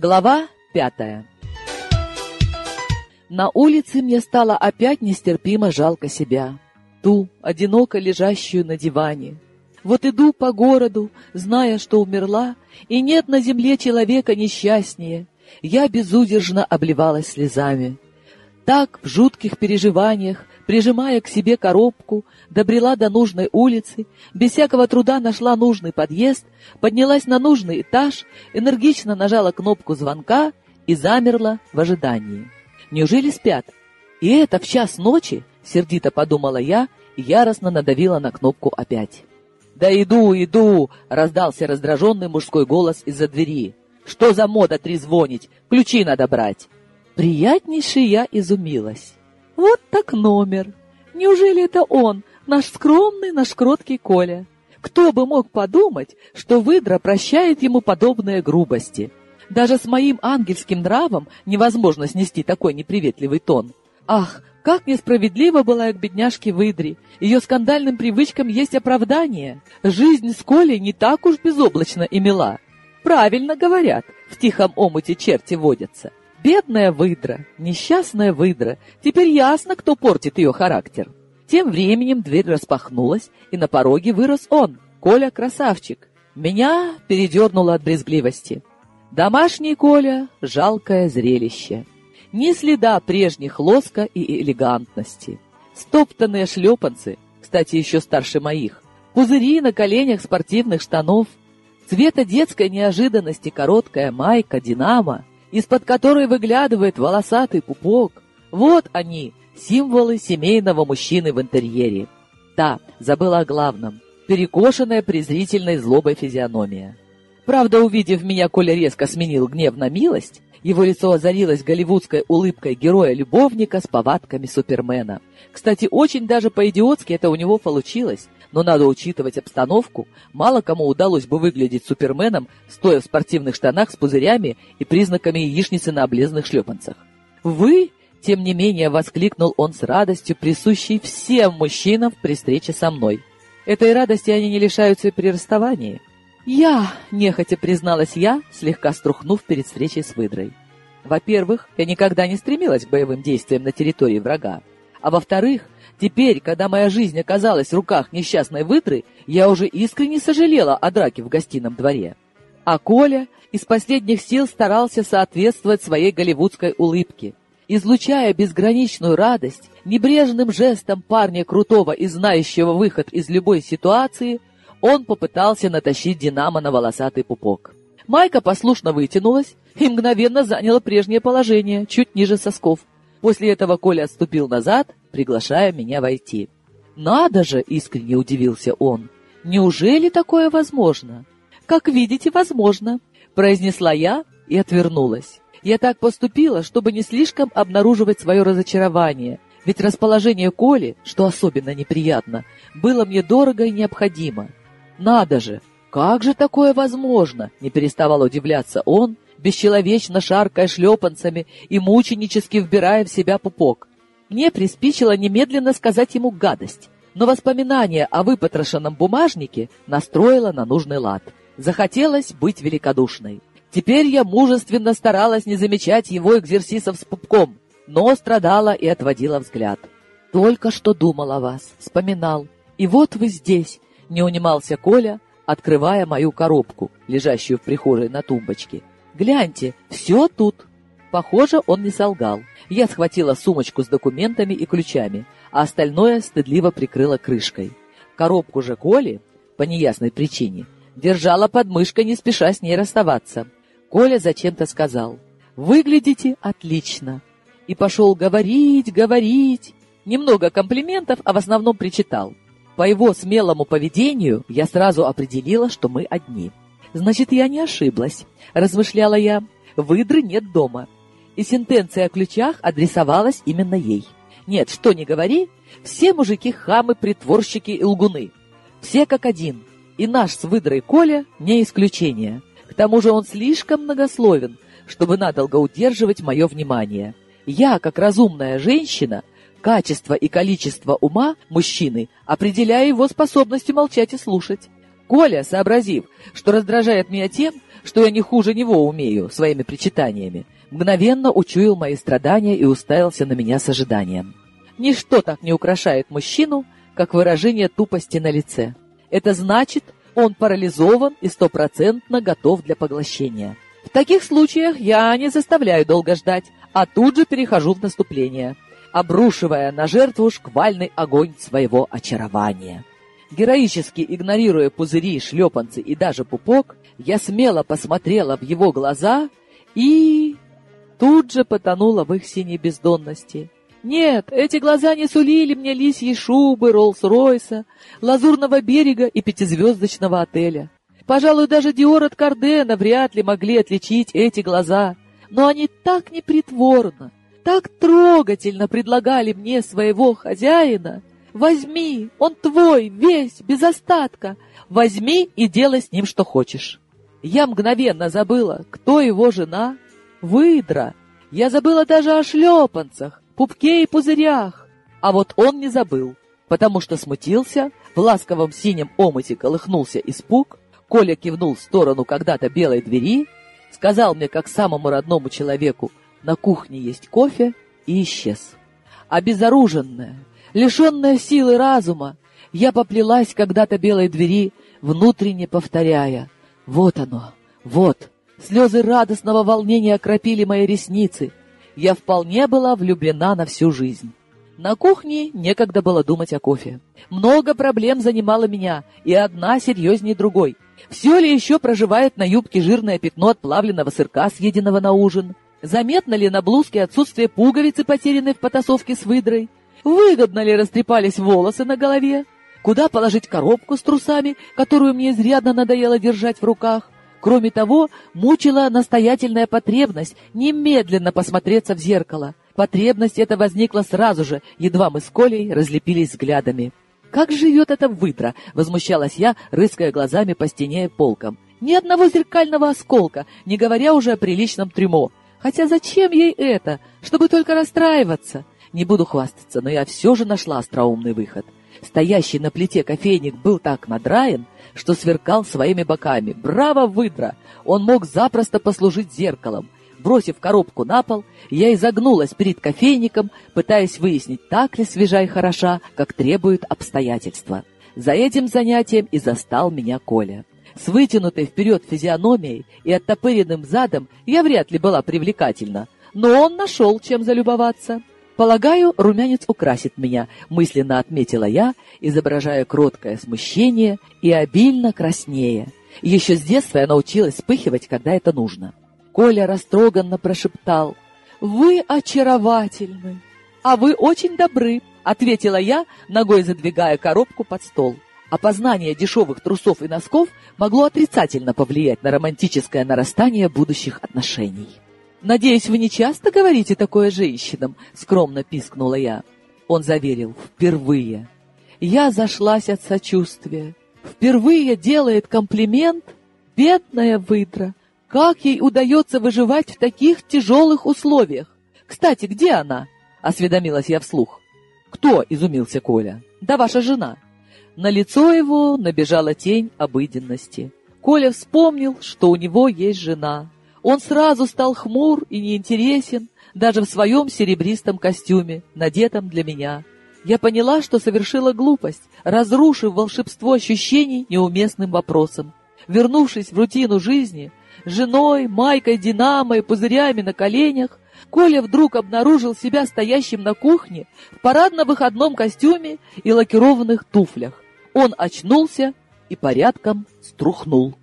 Глава пятая На улице мне стало опять нестерпимо жалко себя. Ту, одиноко лежащую на диване. Вот иду по городу, зная, что умерла, и нет на земле человека несчастнее. Я безудержно обливалась слезами. Так, в жутких переживаниях, прижимая к себе коробку, добрела до нужной улицы, без всякого труда нашла нужный подъезд, поднялась на нужный этаж, энергично нажала кнопку звонка и замерла в ожидании. Неужели спят? И это в час ночи? Сердито подумала я и яростно надавила на кнопку опять. «Да иду, иду!» — раздался раздраженный мужской голос из-за двери. «Что за мода трезвонить? Ключи надо брать!» Приятнейше я изумилась. Вот так номер. Неужели это он, наш скромный, наш кроткий Коля? Кто бы мог подумать, что выдра прощает ему подобные грубости? Даже с моим ангельским нравом невозможно снести такой неприветливый тон. Ах, как несправедливо была я к бедняжке выдре. Ее скандальным привычкам есть оправдание. Жизнь с Колей не так уж безоблачно и мила. Правильно говорят, в тихом омуте черти водятся. Бедная выдра, несчастная выдра. Теперь ясно, кто портит ее характер. Тем временем дверь распахнулась, и на пороге вырос он, Коля Красавчик. Меня передернуло от брезгливости. Домашний Коля — жалкое зрелище. Ни следа прежних лоска и элегантности. Стоптанные шлепанцы, кстати, еще старше моих, пузыри на коленях спортивных штанов, цвета детской неожиданности короткая майка «Динамо», из-под которой выглядывает волосатый пупок. Вот они, символы семейного мужчины в интерьере. Да, забыла о главном. Перекошенная презрительной злобой физиономия. Правда, увидев меня, Коля резко сменил гнев на милость. Его лицо озарилось голливудской улыбкой героя-любовника с повадками Супермена. Кстати, очень даже по-идиотски это у него получилось но надо учитывать обстановку. Мало кому удалось бы выглядеть суперменом, стоя в спортивных штанах с пузырями и признаками яичницы на облезных шлепанцах. «Вы?» — тем не менее воскликнул он с радостью, присущей всем мужчинам при встрече со мной. Этой радости они не лишаются при расставании. «Я!» — нехотя призналась я, слегка струхнув перед встречей с выдрой. Во-первых, я никогда не стремилась к боевым действиям на территории врага. А во-вторых, Теперь, когда моя жизнь оказалась в руках несчастной выдры, я уже искренне сожалела о драке в гостином дворе. А Коля из последних сил старался соответствовать своей голливудской улыбке. Излучая безграничную радость, небрежным жестом парня крутого и знающего выход из любой ситуации, он попытался натащить Динамо на волосатый пупок. Майка послушно вытянулась и мгновенно заняла прежнее положение, чуть ниже сосков. После этого Коля отступил назад, приглашая меня войти. «Надо же!» — искренне удивился он. «Неужели такое возможно?» «Как видите, возможно», — произнесла я и отвернулась. Я так поступила, чтобы не слишком обнаруживать свое разочарование, ведь расположение Коли, что особенно неприятно, было мне дорого и необходимо. «Надо же! Как же такое возможно?» — не переставал удивляться он, бесчеловечно шаркая шлепанцами и мученически вбирая в себя пупок. Мне приспичило немедленно сказать ему гадость, но воспоминание о выпотрошенном бумажнике настроило на нужный лад. Захотелось быть великодушной. Теперь я мужественно старалась не замечать его экзерсисов с пупком, но страдала и отводила взгляд. «Только что думал о вас, вспоминал. И вот вы здесь», — не унимался Коля, открывая мою коробку, лежащую в прихожей на тумбочке. Гляньте, все тут. Похоже, он не солгал. Я схватила сумочку с документами и ключами, а остальное стыдливо прикрыла крышкой. Коробку же Коли, по неясной причине, держала под мышкой, не спеша с ней расставаться. Коля зачем-то сказал «Выглядите отлично» и пошел говорить, говорить. Немного комплиментов, а в основном причитал. По его смелому поведению я сразу определила, что мы одни. Значит, я не ошиблась, размышляла я. Выдры нет дома. И сентенция о ключах адресовалась именно ей. Нет, что не говори, все мужики хамы, притворщики и лгуны. Все как один. И наш с выдрой Коля не исключение. К тому же он слишком многословен, чтобы надолго удерживать мое внимание. Я, как разумная женщина, качество и количество ума мужчины определяю его способностью молчать и слушать. Коля, сообразив, что раздражает меня тем, что я не хуже него умею своими причитаниями, мгновенно учуял мои страдания и уставился на меня с ожиданием. Ничто так не украшает мужчину, как выражение тупости на лице. Это значит, он парализован и стопроцентно готов для поглощения. В таких случаях я не заставляю долго ждать, а тут же перехожу в наступление, обрушивая на жертву шквальный огонь своего очарования. Героически игнорируя пузыри, шлепанцы и даже пупок, я смело посмотрела в его глаза и... тут же потонула в их синей бездонности. Нет, эти глаза не сулили мне лисьей шубы, Роллс-Ройса, лазурного берега и пятизвездочного отеля. Пожалуй, даже Диор от Кардена вряд ли могли отличить эти глаза, но они так непритворно, так трогательно предлагали мне своего хозяина. Возьми, он твой, весь, без остатка. Возьми и делай с ним что хочешь. Я мгновенно забыла, кто его жена. Выдра. Я забыла даже о шлепанцах, пупке и пузырях. А вот он не забыл, потому что смутился, в ласковом синем омуте колыхнулся испуг, Коля кивнул в сторону когда-то белой двери, сказал мне, как самому родному человеку, на кухне есть кофе, и исчез. Обезоруженная, лишенная силы разума, я поплелась когда-то белой двери, внутренне повторяя «Вот оно, вот». Слезы радостного волнения окропили мои ресницы. Я вполне была влюблена на всю жизнь. На кухне некогда было думать о кофе. Много проблем занимало меня, и одна серьезнее другой. Все ли еще проживает на юбке жирное пятно от плавленного сырка, съеденного на ужин? Заметно ли на блузке отсутствие пуговицы, потерянной в потасовке с выдрой? Выгодно ли растрепались волосы на голове? Куда положить коробку с трусами, которую мне изрядно надоело держать в руках? Кроме того, мучила настоятельная потребность немедленно посмотреться в зеркало. Потребность эта возникла сразу же, едва мы с Колей разлепились взглядами. «Как живет эта выдра?» — возмущалась я, рыская глазами по стене и полкам. «Ни одного зеркального осколка, не говоря уже о приличном трюмо. Хотя зачем ей это? Чтобы только расстраиваться. Не буду хвастаться, но я все же нашла остроумный выход. Стоящий на плите кофейник был так надраен, что сверкал своими боками. Браво, выдра! Он мог запросто послужить зеркалом. Бросив коробку на пол, я изогнулась перед кофейником, пытаясь выяснить, так ли свежа и хороша, как требуют обстоятельства. За этим занятием и застал меня Коля. С вытянутой вперед физиономией и оттопыренным задом я вряд ли была привлекательна, но он нашел, чем залюбоваться. Полагаю, румянец украсит меня, мысленно отметила я, изображая кроткое смущение и обильно краснее. Еще с детства я научилась вспыхивать, когда это нужно. Коля растроганно прошептал. «Вы очаровательны, а вы очень добры», — ответила я, ногой задвигая коробку под стол. Опознание дешевых трусов и носков могло отрицательно повлиять на романтическое нарастание будущих отношений. «Надеюсь, вы не часто говорите такое женщинам?» — скромно пискнула я. Он заверил, «Впервые». Я зашлась от сочувствия. Впервые делает комплимент бедная выдра. Как ей удается выживать в таких тяжелых условиях? Кстати, где она? Осведомилась я вслух. Кто? Изумился Коля. Да ваша жена. На лицо его набежала тень обыденности. Коля вспомнил, что у него есть жена. Он сразу стал хмур и неинтересен, даже в своем серебристом костюме, надетом для меня. Я поняла, что совершила глупость, разрушив волшебство ощущений неуместным вопросом. Вернувшись в рутину жизни, женой, майкой, динамо и пузырями на коленях, Коля вдруг обнаружил себя стоящим на кухне в парадно-выходном костюме и лакированных туфлях. Он очнулся и порядком струхнул.